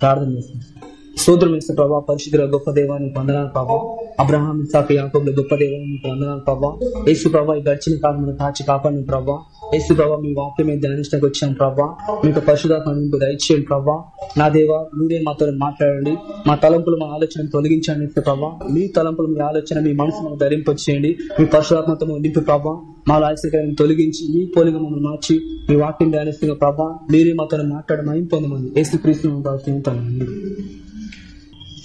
ప్రార్థన చేస్తాం. సూత్రం ఇస్తే ప్రభా పరిశుద్ధుల గొప్ప దేవాన్ని వందనాలు ప్రభావ అబ్రహాం ఇసాకు యాకబుల గొప్ప దేవాన్ని వందనాలు ప్రభావ యేసు ప్రభా ఈ గడిచిన కాలం కాచి కాపాడిన ప్రభా. యేసు ప్రభా మీ వాక్యం మీద ధ్యానించడానికి వచ్చాం ప్రభా. మీకు పరిశుధాత్మకు మీకు దయచేయండి ప్రభా. నా దేవా మీరే మాతో మాట్లాడండి. మా తలంపులు మా ఆలోచన తొలగించండి యేసు ప్రభా. మీ తలంపులు మీ ఆలోచన మీ మనసు మాకు ధరింపచేయండి. మీ పరిశుధాత్మతో నింపి ప్రభా. మా లాయసకాలను తొలగించి మీ పోలిక మమ్మల్ని మార్చి మీ వాక్యం ధ్యానిస్తున్న ప్రభా మీరే మాతో మాట్లాడమని పొందమంది యేసు క్రీస్తు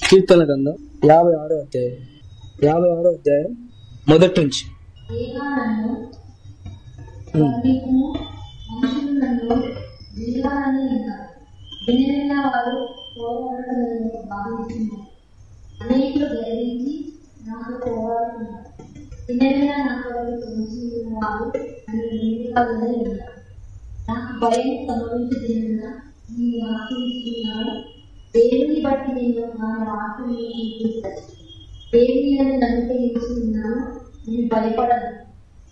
కీర్తన గంధం యాభై ఆరో అధ్యాయం. యాభై ఆరో అధ్యాయం మొదటి నుంచి. దేవా నన్ను నాకు భయం నీ దేవుని బట్టి నేను నా దేవుని నన్ను నేను భయపడను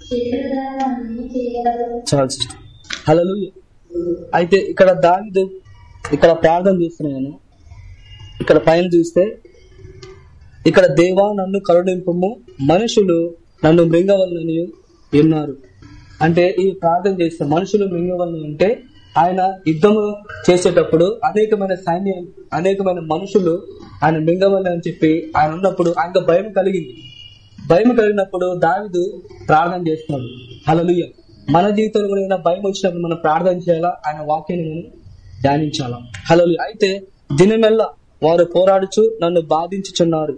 చేయగలరు చాలు హలో అయితే ఇక్కడ దావిదు ఇక్కడ ప్రార్థన చేస్తున్నాను ఇక్కడ పైన చూస్తే ఇక్కడ దేవా నన్ను కరుణింపము మనుషులు నన్ను మృంగవల్లని ఉన్నారు అంటే ఈ ప్రార్థన చేస్తే మనుషులు మృంగవల్లని అంటే ఆయన యుద్ధము చేసేటప్పుడు అనేకమైన సైన్యం అనేకమైన మనుషులు ఆయన మింగవల్ని అని చెప్పి ఆయన ఉన్నప్పుడు ఆయనకు భయం కలిగింది. భయం కలిగినప్పుడు దావిదు ప్రార్థన చేస్తున్నాడు. హలలుయ మన జీవితంలో కూడా ఏదైనా భయం వచ్చినప్పుడు మనం ప్రార్థన చేయాలా? ఆయన వాక్యాన్ని మనం ధ్యానించాలా? హలలు అయితే దినమెల్ల వారు పోరాడుచు నన్ను బాధించుచున్నారు.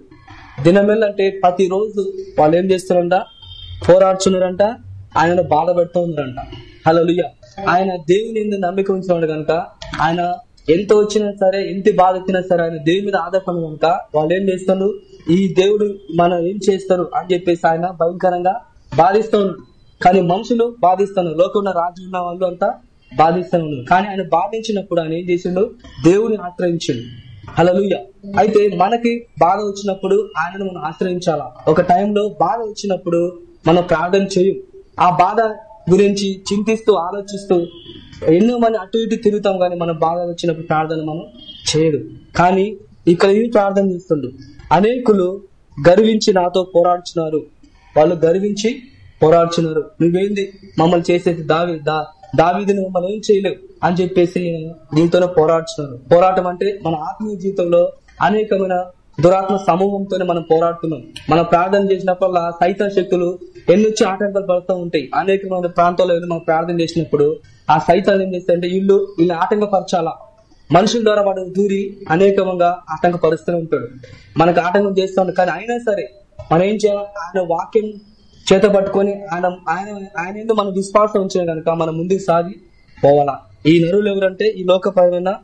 దినమెల్ల అంటే ప్రతిరోజు వాళ్ళు ఏం చేస్తున్నారంట పోరాడుచున్నారంట. ఆయనను బాధ పెడుతూ ఉన్నారంట హలలుయ ఆయన దేవుని ఎందు నమ్మిక ఉంచినాడు కనుక ఆయన ఎంత వచ్చినా సరే ఎంత బాధ వచ్చినా సరే ఆయన దేవుని మీద ఆధారపడి కనుక వాళ్ళు ఏం చేస్తారు? ఈ దేవుడు మనం ఏం చేస్తారు అని చెప్పేసి ఆయన భయంకరంగా బాధిస్తూ కానీ మనుషులు బాధిస్తున్నారు లోకంలో రాజు ఉన్న వాళ్ళు అంతా బాధిస్తూ ఉన్నారు. కానీ ఆయన బాధించినప్పుడు ఆయన ఏం చేసిండు? దేవుని ఆశ్రయించిండు. హలలుయ అయితే మనకి బాధ వచ్చినప్పుడు ఆయనను మనం ఆశ్రయించాలా? ఒక టైంలో బాధ వచ్చినప్పుడు మనం ప్రార్థన చేయం. ఆ బాధ గురించి చింతిస్తూ ఆలోచిస్తూ ఎన్నో మంది అటు ఇటు తిరుగుతాం కానీ మన బాధ వచ్చినప్పుడు ప్రార్థన మనం చేయడు కానీ ఇక్కడ ఈ ప్రార్థన చేస్తుండు. అనేకులు గర్వించి నాతో పోరాడుచున్నారు. వాళ్ళు గర్వించి పోరాడుచున్నారు. నువ్వేంది? మమ్మల్ని చేసేది దావి దా దావీదిని మమ్మల్ని మనం ఏం చేయలేవు అని చెప్పేసి దీంతోనే పోరాడుతున్నారు పోరాటం అంటే మన ఆత్మీయ జీవితంలో అనేకమైన దురాత్మ సమూహంతోనే మనం పోరాడుతున్నాం. మనం ప్రార్థన చేసినప్పుడల్లా సైతం శక్తులు ఎన్నొచ్చి ఆటంకాలు పడుతూ ఉంటాయి. అనేకమైన ప్రాంతాల్లో మనం ప్రార్థన చేసినప్పుడు ఆ సైతాలు ఏం చేస్తాయంటే ఇల్లు వీళ్ళు ఆటంకపరచాలా? మనుషుల ద్వారా వాడు దూరి అనేకంగా ఆటంకపరుస్తూనే ఉంటాడు. మనకు ఆటంకం చేస్తూ ఉంటాడు కానీ అయినా సరే మనం ఏం చేయాలి? ఆయన వాక్యం చేత పట్టుకొని ఆయన ఆయన ఆయన ఏందో మనం విశ్వాసం ఉంచిన కనుక మనం ముందుకు సాగి పోవాలా? ఈ నరువులు ఎవరంటే ఈ లోకపరమైన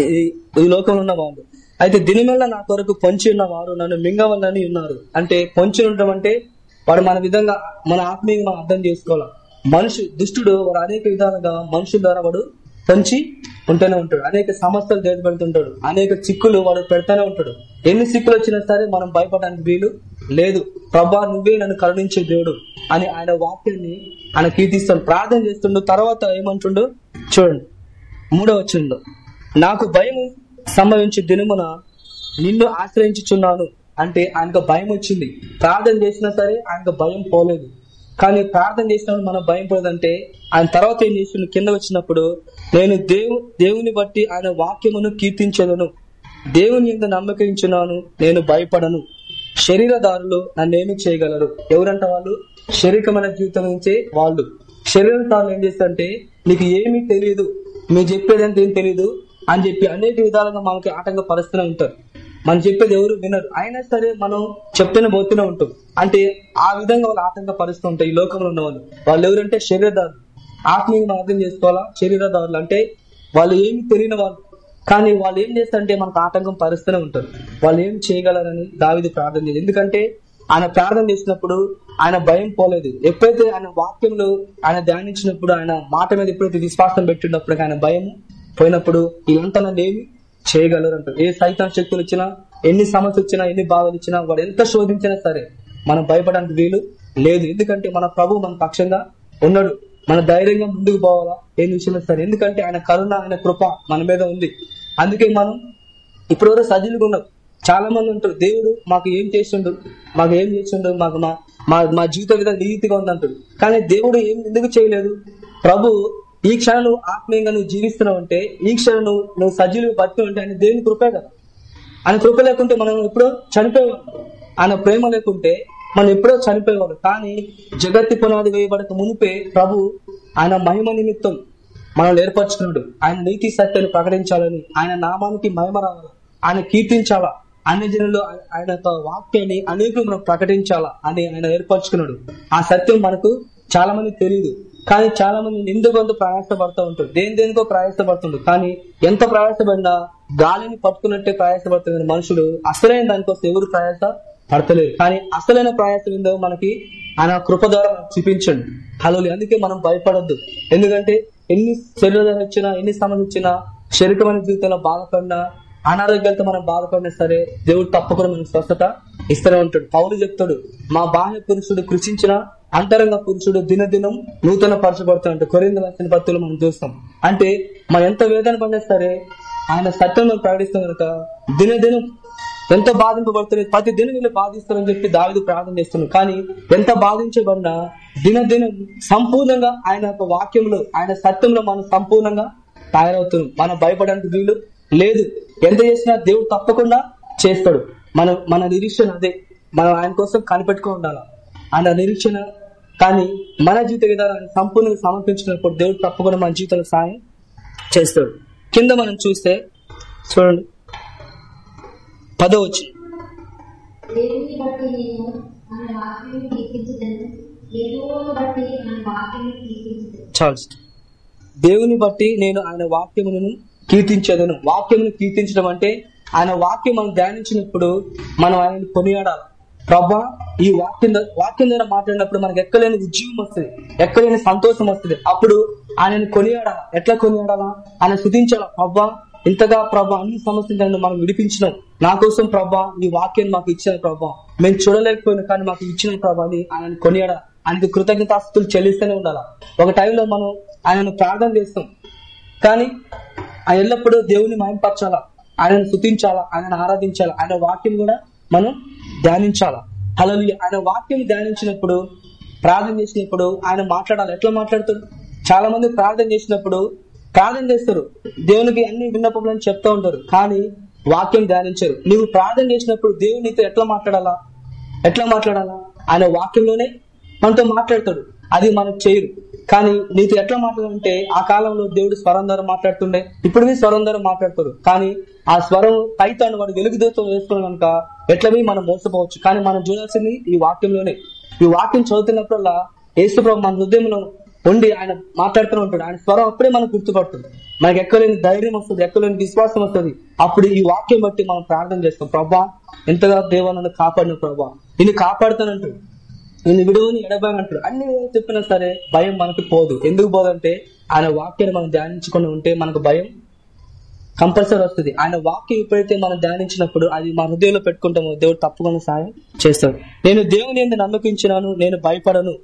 ఈ- ఈ లోకంలో ఉన్న వాళ్ళు. అయితే దినమెల్ల నా కొరకు పొంచి ఉన్న వారు నన్ను మింగవల్లని ఉన్నారు. అంటే పొంచి ఉండడం అంటే వాడు మన విధంగా మన ఆత్మీయంగా మనం అర్థం చేసుకోవాలి? మనుషు దుష్టుడు వాడు అనేక విధాలుగా మనుషుల ద్వారా వాడు పంచి ఉంటూనే ఉంటాడు. అనేక సమస్యలు చేతపెడుతుంటాడు అనేక చిక్కులు వాడు పెడతానే ఉంటాడు. ఎన్ని చిక్కులు వచ్చినా సరే మనం భయపడడానికి వీలు లేదు. ప్రభా నువ్వే నన్ను కరుణించే దేవుడు అని ఆయన వాక్యాన్ని ఆయన కీర్తిస్తాడు. ప్రార్థన చేస్తుండు తర్వాత ఏమంటుండు? చూడండి. మూడో వచ్చిండు నాకు భయం సంభవించే దినమున నిన్ను ఆశ్రయించుచున్నాను. అంటే ఆయనకు భయం వచ్చింది. ప్రార్థన చేసినా సరే ఆయనకు భయం పోలేదు. కానీ ప్రార్థన చేసినప్పుడు మనం భయం పోలేదంటే ఆయన తర్వాత ఏం చేసిండు? కింద వచ్చినప్పుడు నేను దేవు దేవుని బట్టి ఆయన వాక్యమును కీర్తించదను. దేవుని ఎంత నమ్మకించున్నాను నేను భయపడను. శరీరదారులు నన్నేమి చేయగలరు? ఎవరంట వాళ్ళు? శరీరమైన జీవితం నుంచే వాళ్ళు. శరీరదారులు ఏం చేస్తారంటే నీకు ఏమీ తెలియదు మీరు చెప్పేది ఏం తెలియదు అని చెప్పి అనేక విధాలుగా మనకి ఆటంకపరుస్తూనే ఉంటారు. మనం చెప్పేది ఎవరు వినరు. అయినా సరే మనం చెప్తూనే పోతూనే ఉంటాం. అంటే ఆ విధంగా వాళ్ళు ఆటంకపరుస్తూ ఉంటారు ఈ లోకంలో ఉన్న వాళ్ళు. వాళ్ళు ఎవరంటే శరీరదారులు. ఆత్మీయంగా అర్థం చేసుకోవాలా? శరీరదారులు. అంటే వాళ్ళు ఏమి తెలియని వాళ్ళు. కానీ వాళ్ళు ఏం చేస్తారంటే మనకు ఆటంకం పరుస్తూనే ఉంటారు. వాళ్ళు ఏం చేయగలరని దావిది ప్రార్థన చేయదు ఎందుకంటే ఆయన ప్రార్థన చేసినప్పుడు ఆయన భయం పోలేదు. ఎప్పుడైతే ఆయన వాక్యంలో ఆయన ధ్యానించినప్పుడు ఆయన మాట మీద ఎప్పుడైతే విశ్వాసం పెట్టినప్పుడు ఆయన భయం పోయినప్పుడు ఇదంతా నన్ను ఏమి చేయగలరు అంటారు ఏ సైతం శక్తులు వచ్చినా ఎన్ని సమస్యలు వచ్చినా ఎన్ని బాధలు వచ్చినా వాడు ఎంత శోధించినా సరే మనం భయపడడానికి వీలు లేదు. ఎందుకంటే మన ప్రభు మన పక్షంగా ఉన్నాడు. మన ధైర్యంగా ముందుకు పోవాలా? ఏం విషయంలో సరే. ఎందుకంటే ఆయన కరుణ ఆయన కృప మన మీద ఉంది. అందుకే మనం ఇప్పుడు వరకు సజీలుగా ఉన్నాం. చాలా మంది ఉంటారు దేవుడు మాకు ఏం చేస్తుండు? మాకు ఏం చేస్తుండు? మాకు మా మా మా జీవిత విధానం నీతిగా ఉందంటాడు. కానీ దేవుడు ఏం ఎందుకు చేయలేదు? ప్రభు ఈ క్షణం నువ్వు ఆత్మీయంగా నువ్వు జీవిస్తున్నావు అంటే ఈ క్షణం నువ్వు నువ్వు సజీవులు బతుకు అంటే ఆయన దేవుని కృపే కదా. ఆయన కృప లేకుంటే మనం ఎప్పుడో చనిపోయేవాళ్ళం. ఆయన ప్రేమ లేకుంటే మనం ఎప్పుడో చనిపోయేవాడు కానీ జగత్తి పునాది వేయబడక మునిపే ప్రభు ఆయన మహిమ నిమిత్తం మనల్ని ఏర్పరచుకున్నాడు. ఆయన నీతి సత్యాన్ని ప్రకటించాలని ఆయన నామానికి మహిమ రావాలి? ఆయన కీర్తించాలా? అన్ని జనులు ఆయన వాక్యాన్ని అనేకులు మనం ప్రకటించాలా అని ఆయన ఏర్పరచుకున్నాడు. ఆ సత్యం మనకు చాలా మంది తెలియదు కానీ చాలా మంది ఎందుకు కొంత ప్రయాసపడుతూ ఉంటారు? దేని దేనికో ప్రయాసపడుతుంటారు. కానీ ఎంత ప్రయాసపడినా గాలిని పట్టుకున్నట్టే ప్రయాసపడుతున్న మనుషుడు అసలైన దానికోసం ఎవరు ప్రయాస పడతలేరు. కానీ అసలైన ప్రయాసం ఏందో మనకి ఆయన కృప ద్వారా మనకు చూపించండి. హలో అందుకే మనం భయపడద్దు. ఎందుకంటే ఎన్ని శరీరాలు వచ్చినా ఎన్ని సమస్య వచ్చినా శరీరమైన జీవితంలో బాధపడినా అనారోగ్యాలతో మనం బాధపడినా సరే దేవుడు తప్పకుండా మనకు స్వస్థత ఇస్తూనే ఉంటాడు. పౌరులు చెప్తాడు మా బాహ్య పురుషుడు కృషించిన అంతరంగ పురుషుడు దినదినం నూతన పరచబడుతున్నట్టు కొరింద రాసిన పత్తులు మనం చూస్తాం. అంటే మనం ఎంత వేదన పడినా సరే ఆయన సత్యం ప్రకటిస్తాం కనుక దినదినం ఎంత బాధింపబడుతుంది ప్రతి దినం వీళ్ళు బాధిస్తారని చెప్పి దావిదు ప్రార్థన చేస్తున్నాం కానీ ఎంత బాధించబడినా దినదినం సంపూర్ణంగా ఆయన యొక్క వాక్యంలో ఆయన సత్యంలో మనం సంపూర్ణంగా తయారవుతున్నాం. మనం భయపడడానికి వీలు లేదు. ఎంత చేసినా దేవుడు తప్పకుండా చేస్తాడు. మన మన నిరీక్షణ అదే. మనం ఆయన కోసం కనిపెట్టుకో ఉండాలా? ఆయన నిరీక్షణ. కానీ మన జీవిత విధానాన్ని సంపూర్ణంగా సమర్పించినప్పుడు దేవుడు తప్పకుండా మన జీవితంలో సాయం చేస్తాడు. కింద మనం చూస్తే చూడండి. పదో వచ్చి కీర్తించదను దేవుని బట్టి నేను ఆయన వాక్యమును కీర్తించదను. వాక్యమును కీర్తించడం అంటే ఆయన వాక్యం మనం ధ్యానించినప్పుడు మనం ఆయన కొనియాడాలి. ప్రభా ఈ వాక్యం వాక్యం ద్వారా మాట్లాడినప్పుడు మనకు ఎక్కలేని ఉద్యోగం వస్తుంది ఎక్కలేని సంతోషం వస్తుంది. అప్పుడు ఆయనను కొనియాడాలా? ఎట్లా కొనియాడాలా? ఆయన స్థుతించాలా ప్రభా ఇంతగా ప్రభా అన్ని సమస్యలను మనం విడిపించినాం. నా కోసం ప్రభా ఈ వాక్యాన్ని మాకు ఇచ్చిన ప్రభా. మేము చూడలేకపోయినా కానీ మాకు ఇచ్చిన ప్రభాని ఆయన కొనియాడ? ఆయనకు కృతజ్ఞతాస్తులు చెల్లిస్తూనే ఉండాలా? ఒక టైంలో మనం ఆయనను ప్రార్థన చేస్తాం. కానీ ఆయన ఎల్లప్పుడూ దేవుని మయంపరచాలా? ఆయనను శుతించాలా ఆయనను ఆరాధించాలా? ఆయన వాక్యం కూడా మనం ధ్యానించాలా? అలా ఆయన వాక్యం ధ్యానించినప్పుడు ప్రార్థన చేసినప్పుడు ఆయన మాట్లాడాలి? ఎట్లా మాట్లాడుతాడు? చాలా మంది ప్రార్థన చేసినప్పుడు ప్రార్థన చేస్తారు. దేవునికి అన్ని విన్నపములని చెప్తా ఉంటారు. కానీ వాక్యం ధ్యానించరు. నువ్వు ప్రార్థన చేసినప్పుడు దేవుడు నీతో ఎట్లా మాట్లాడాలా? ఎట్లా మాట్లాడాలా? ఆయన వాక్యంలోనే మనతో మాట్లాడతాడు. అది మనకు చేయరు కానీ నీతో ఎట్లా మాట్లాడంటే ఆ కాలంలో దేవుడు స్వరం ద్వారా మాట్లాడుతుండే. ఇప్పుడు మీ స్వరం ద్వారా మాట్లాడతాడు. కానీ ఆ స్వరం పైతాను వాడు వెలుగుదూతో వేసుకున్న కనుక ఎట్లవి మనం మోసపోవచ్చు. కానీ మనం చూడాల్సింది ఈ వాక్యంలోనే. ఈ వాక్యం చదువుతున్నప్పుడల్లా ఏసుప్రభు మన హృదయంలో ఉండి ఆయన మాట్లాడుతూనే ఉంటాడు. ఆయన స్వరం అప్పుడే మనకు గుర్తుపడుతుంది. మనకి ఎక్కలేని ధైర్యం వస్తుంది ఎక్కలేని విశ్వాసం వస్తుంది. అప్పుడు ఈ వాక్యం బట్టి మనం ప్రార్థన చేస్తాం. ప్రభా ఎంతగా దేవాలను కాపాడిన ప్రభా. నిన్ను కాపాడుతానంటాడు. నేను విడువని ఎడబాగంటాడు అన్ని చెప్పినా సరే భయం మనకి పోదు. ఎందుకు పోదంటే ఆయన వాక్యాన్ని మనం ధ్యానించకుండా ఉంటే మనకు భయం కంపల్సరీ వస్తుంది. ఆయన వాక్యం ఎప్పుడైతే మనం ధ్యానించినప్పుడు అది మన హృదయంలో పెట్టుకుంటామో దేవుడు తప్పకుండా సాయం చేస్తాడు. నేను దేవుని ఎందుకు నమ్మకించినాను నేను భయపడను.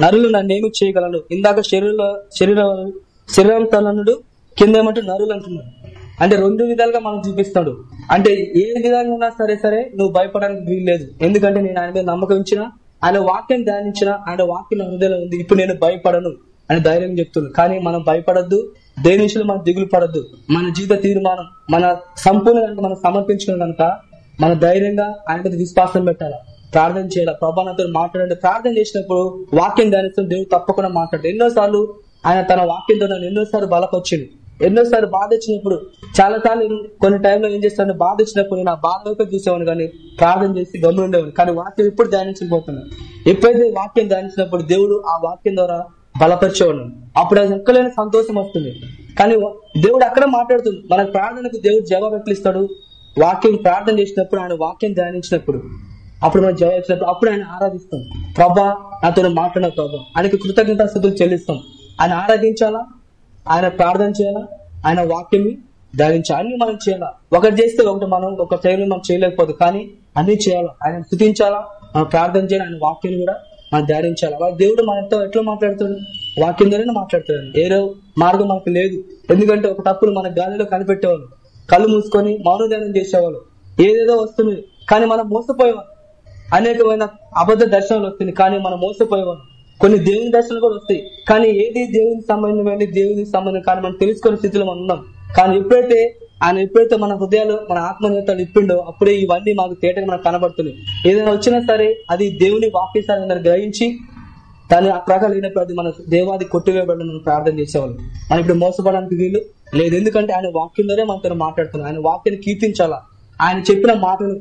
నరులు నన్నేమి చేయగలను? ఇందాక శరీర శరీర శరీరంతనుడు కింద ఏమంటే నరులు అంటున్నాడు. అంటే రెండు విధాలుగా మనం చూపిస్తాడు. అంటే ఏ విధంగా ఉన్నా సరే సరే నువ్వు భయపడడానికి వీలు లేదు ఎందుకంటే నేను ఆయన మీద నమ్మకం ఇచ్చిన ఆయన వాక్యం ధ్యానించిన ఆయన వాక్యం హృదయంలో ఉంది. ఇప్పుడు నేను భయపడను అని ధైర్యం చెప్తున్నాను కానీ మనం భయపడద్దు. దేని విషయంలో మనం దిగులు పడద్దు? మన జీవిత తీర్మానం మన సంపూర్ణంగా మనం సమర్పించుకున్న కనుక మన ధైర్యంగా ఆయన మీద విశ్వాసం పెట్టాలి? ప్రార్థన చేయాలి? ప్రభానతో మాట్లాడండి. ప్రార్థన చేసినప్పుడు వాక్యం ధ్యానిస్తున్న దేవుడు తప్పకుండా మాట్లాడు ఎన్నోసార్లు ఆయన తన వాక్యంతో నన్ను ఎన్నోసార్లు బలపరిచిండు. ఎన్నోసార్లు బాధ వచ్చినప్పుడు చాలా సార్లు కొన్ని టైంలో ఏం చేస్తాను బాధ వచ్చినప్పుడు నేను ఆ బాధ చూసేవాను కానీ ప్రార్థన చేసి గమ్మున ఉండేవాడు కానీ వాక్యం ఎప్పుడు ధ్యానించకపోతున్నాను ఎప్పుడైతే వాక్యం ధ్యానించినప్పుడు దేవుడు ఆ వాక్యం ద్వారా బలపరిచేవాడు అప్పుడు అది ఎక్కలేని సంతోషం వస్తుంది. కానీ దేవుడు అక్కడ మాట్లాడుతుంది. మన ప్రార్థనకు దేవుడు జవాబు ఎట్లా వాక్యం ప్రార్థన చేసినప్పుడు ఆయన వాక్యం ధ్యానించినప్పుడు. అప్పుడు మనం జవాబు ఇచ్చినప్పుడు అప్పుడు ఆయన ఆరాధిస్తాం. ప్రభా నాతో మాట్లాడిన ప్రభా. ఆయనకి కృతజ్ఞతాస్థుతులు చెల్లిస్తాం. ఆయన ఆరాధించాలా? ఆయన ప్రార్థన చేయాలా? ఆయన వాక్యం ధరించాలి అన్ని మనం చేయాలా? ఒకటి చేస్తే ఒకటి మనం ఒక టైంలో మనం చేయలేకపోదు. కానీ అన్ని చేయాలా? ఆయన స్థుతించాలా? మనం ప్రార్థన చేయాలి? ఆయన వాక్యం కూడా మనం ధ్యానించాలి? అలా దేవుడు మనతో ఎట్లా మాట్లాడుతాడు? వాక్యం ద్వారానే మాట్లాడుతాడు. ఏదో మార్గం మనకు లేదు. ఎందుకంటే ఒక తప్పులు మన గాలిలో కనిపెట్టేవాళ్ళు కళ్ళు మూసుకొని మౌనధ్యానం చేసేవాళ్ళు ఏదేదో వస్తుంది. కానీ మనం మోసపోయేవాళ్ళం అనేకమైన అబద్ధ దర్శనాలు వస్తుంది. కానీ మనం మోసపోయేవాళ్ళం కొన్ని దేవుని దర్శనాలు కూడా వస్తాయి. కానీ ఏది దేవునికి సంబంధమైన దేవునికి సంబంధం కానీ మనం తెలుసుకునే స్థితిలో మనం ఉన్నాం. కానీ ఎప్పుడైతే ఆయన ఎప్పుడైతే మన హృదయాలు మన ఆత్మనేతలు ఇప్పిండో అప్పుడే ఇవన్నీ మాకు తేటగా మనకు కనబడుతుంది ఏదైనా వచ్చినా సరే అది దేవుని వాక్యసారి గ్రహించి దాని ఆ ప్రకారం లేనప్పుడు మన దేవాది కొట్టివేయబడి మనం ప్రార్థన చేసేవాళ్ళం. మనం ఇప్పుడు మోసపడడానికి వీలు లేదు. ఎందుకంటే ఆయన వాక్యంలోనే మనతో మాట్లాడుతున్నాం ఆయన వాక్యాన్ని కీర్తించాలా? ఆయన చెప్పిన మాటలు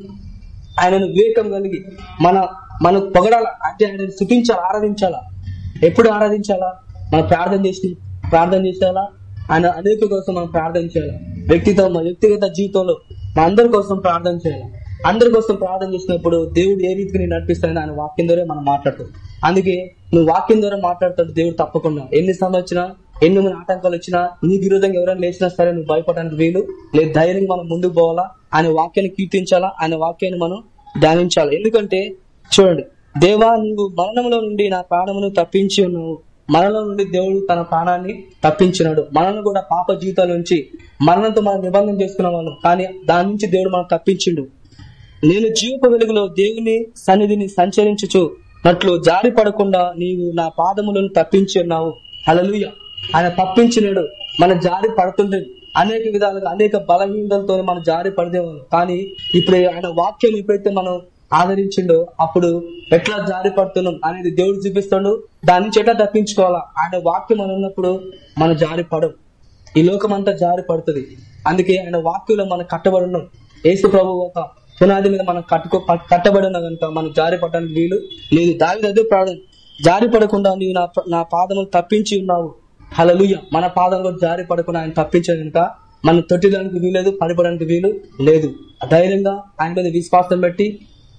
ఆయనను వివేకం కలిగి మన మనం పొగడాల అంటే ఆయనను స్థుతించాలా? ఆరాధించాలా? ఎప్పుడు ఆరాధించాలా? మనం ప్రార్థన చేసి ప్రార్థన చేసేలా? ఆయన అనేక కోసం మనం ప్రార్థన చేయాలి? వ్యక్తితో మన వ్యక్తిగత జీవితంలో మన అందరి కోసం ప్రార్థన చేయాలి? అందరి కోసం ప్రార్థన చేసినప్పుడు దేవుడు ఏ రీతికి నేను నడిపిస్తానని ఆయన వాక్యం ద్వారా మనం మాట్లాడుతాం. అందుకే నువ్వు వాక్యం ద్వారా మాట్లాడతాడు దేవుడు తప్పకుండా. ఎన్ని సమయం వచ్చినా ఎన్ని మంది ఆటంకాలు వచ్చినా నీ విరోధంగా ఎవరైనా లేచినా సరే నువ్వు భయపడడానికి వీలు లేదు. ధైర్యంగా మనం ముందుకు పోవాలా? ఆయన వాక్యాన్ని కీర్తించాలా? ఆయన వాక్యాన్ని మనం ధ్యానించాలి? ఎందుకంటే చూడండి దేవా నువ్వు మరణంలో నుండి నా ప్రాణమును తప్పించి ఉన్నావు మరణం నుండి దేవుడు తన ప్రాణాన్ని తప్పించినాడు మనల్ని కూడా పాప జీవితాల నుంచి మరణంతో మనం నిబంధన చేసుకున్నాం కానీ దాని నుంచి దేవుడు మనం తప్పించిండు. నేను జీవపు వెలుగులో దేవుని సన్నిధిని సంచరించుచు నట్లు జారి పడకుండా నీవు నా పాదములను తప్పించి ఉన్నావు. హల్లెలూయా. ఆయన తప్పించినాడు. మన జారి పడుతుండే అనేక విధాలుగా అనేక బలహీనతలతో మనం జారి పడదేవాళ్ళం కానీ ఇప్పుడు ఆయన వాక్యం ఎప్పుడైతే మనం ఆదరించిండు. అప్పుడు ఎట్లా జారి పడుతున్నాం అనేది దేవుడు చూపిస్తాడు. దాని నుంచి ఎట్లా తప్పించుకోవాలా ఆయన వాక్యం అని ఉన్నప్పుడు మనం జారి పడం ఈ లోకం అంతా జారి పడుతుంది. అందుకే ఆయన వాక్యంలో మనం కట్టబడి ఉన్నాం. ఏసు ప్రభు ఒక పునాది మీద మనం కట్టుకో కట్టబడి ఉన్నా కనుక మనం జారి పడడానికి వీలు లేదు. దాని అదే ప్రాణం. జారి పడకుండా నీవు నా నా పాదములు తప్పించి ఉన్నావు. హలలుయ మన పాదాలు కూడా జారి పడకుండా ఆయన తప్పించే కనుక మనం తొట్టిదానికి వీలేదు పడిపోవడానికి వీలు లేదు. ధైర్యంగా ఆయన మీద విశ్వాసం పెట్టి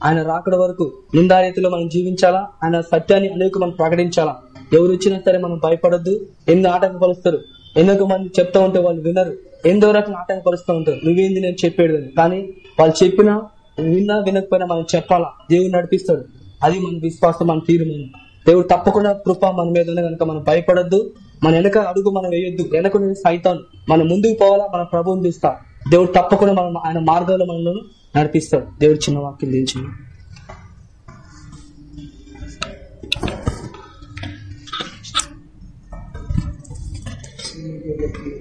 ఆయన రాకడ వరకు నిందారీతిలో మనం జీవించాలా? ఆయన సత్యాన్ని అనేక మనం ప్రకటించాలా? ఎవరు వచ్చినా సరే మనం భయపడొద్దు. ఎన్ని ఆటంకపరుస్తారు? ఎందుకు మంది చెప్తా ఉంటే వాళ్ళు వినరు. ఎంతో రకం ఆటంకపరుస్తూ ఉంటారు. నువ్వేంది నేను చెప్పేది కానీ వాళ్ళు చెప్పినా విన్నా వినకపోయినా మనం చెప్పాలా? దేవుడు నడిపిస్తాడు. అది మన విశ్వాసం మన తీర్మానం దేవుడు తప్పకుండా కృప మన మీద ఉన్న కనుక మనం భయపడొద్దు. మన వెనక అడుగు మనం వేయొద్దు. వెనక సైతాను సైతాన్. మనం ముందుకు పోవాలా? మన ప్రభువుని చూస్తా. దేవుడు తప్పకుండా మనం ఆయన మార్గంలో మనల్ని నడిపిస్తాడు. దేవుడు చిన్న వాక్యం దించింది